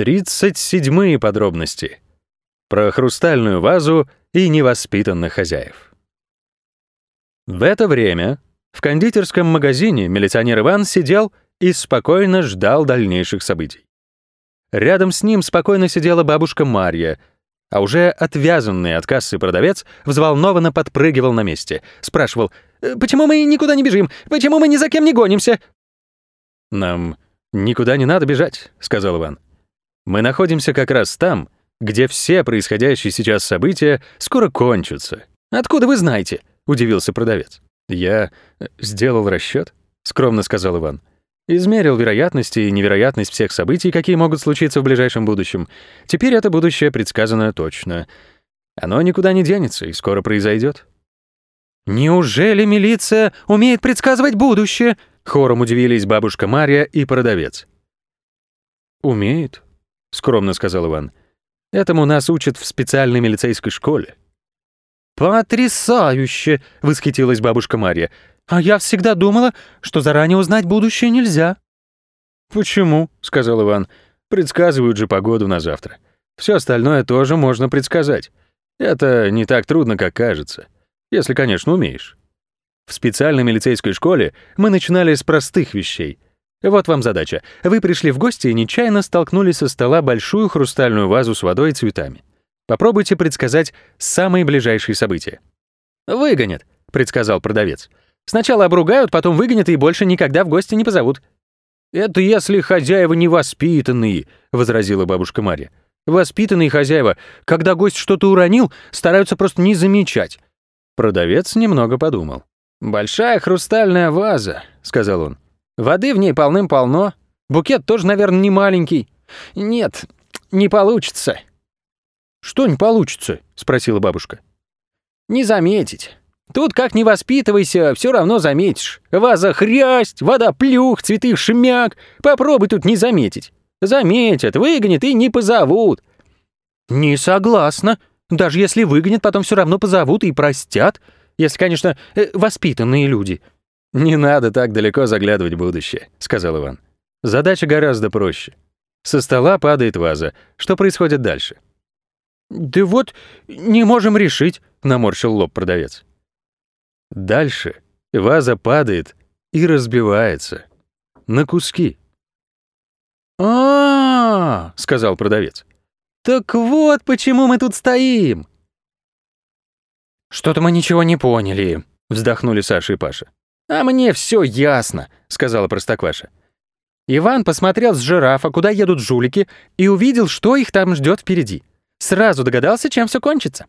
Тридцать седьмые подробности. Про хрустальную вазу и невоспитанных хозяев. В это время в кондитерском магазине милиционер Иван сидел и спокойно ждал дальнейших событий. Рядом с ним спокойно сидела бабушка Марья, а уже отвязанный от кассы продавец взволнованно подпрыгивал на месте, спрашивал, «Э, «Почему мы никуда не бежим? Почему мы ни за кем не гонимся?» «Нам никуда не надо бежать», — сказал Иван. «Мы находимся как раз там, где все происходящие сейчас события скоро кончатся». «Откуда вы знаете?» — удивился продавец. «Я сделал расчет, скромно сказал Иван. Измерил вероятности и невероятность всех событий, какие могут случиться в ближайшем будущем. Теперь это будущее предсказано точно. Оно никуда не денется и скоро произойдет. «Неужели милиция умеет предсказывать будущее?» Хором удивились бабушка Мария и продавец. «Умеет», — скромно сказал Иван. «Этому нас учат в специальной милицейской школе». «Потрясающе!» — восхитилась бабушка Мария. «А я всегда думала, что заранее узнать будущее нельзя». «Почему?» — сказал Иван. «Предсказывают же погоду на завтра. Все остальное тоже можно предсказать. Это не так трудно, как кажется. Если, конечно, умеешь. В специальной милицейской школе мы начинали с простых вещей. Вот вам задача. Вы пришли в гости и нечаянно столкнули со стола большую хрустальную вазу с водой и цветами. Попробуйте предсказать самые ближайшие события. «Выгонят», — предсказал продавец. «Сначала обругают, потом выгонят и больше никогда в гости не позовут». «Это если хозяева невоспитанные», — возразила бабушка Марья. «Воспитанные хозяева, когда гость что-то уронил, стараются просто не замечать». Продавец немного подумал. «Большая хрустальная ваза», — сказал он. «Воды в ней полным-полно. Букет тоже, наверное, не маленький. Нет, не получится. «Что не получится?» — спросила бабушка. «Не заметить. Тут как не воспитывайся, все равно заметишь. Ваза хрясть, вода плюх, цветы шмяк. Попробуй тут не заметить. Заметят, выгонят и не позовут». «Не согласна. Даже если выгонят, потом все равно позовут и простят. Если, конечно, э, воспитанные люди». «Не надо так далеко заглядывать в будущее», — сказал Иван. «Задача гораздо проще. Со стола падает ваза. Что происходит дальше?» «Да вот не можем решить», — наморщил лоб продавец. Дальше ваза падает и разбивается на куски. а, -а, -а сказал продавец. «Так вот почему мы тут стоим!» «Что-то мы ничего не поняли», — вздохнули Саша и Паша. «А мне все ясно», — сказала Простокваша. Иван посмотрел с жирафа, куда едут жулики, и увидел, что их там ждет впереди. Сразу догадался, чем все кончится.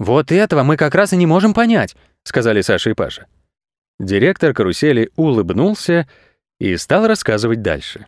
«Вот этого мы как раз и не можем понять», — сказали Саша и Паша. Директор карусели улыбнулся и стал рассказывать дальше.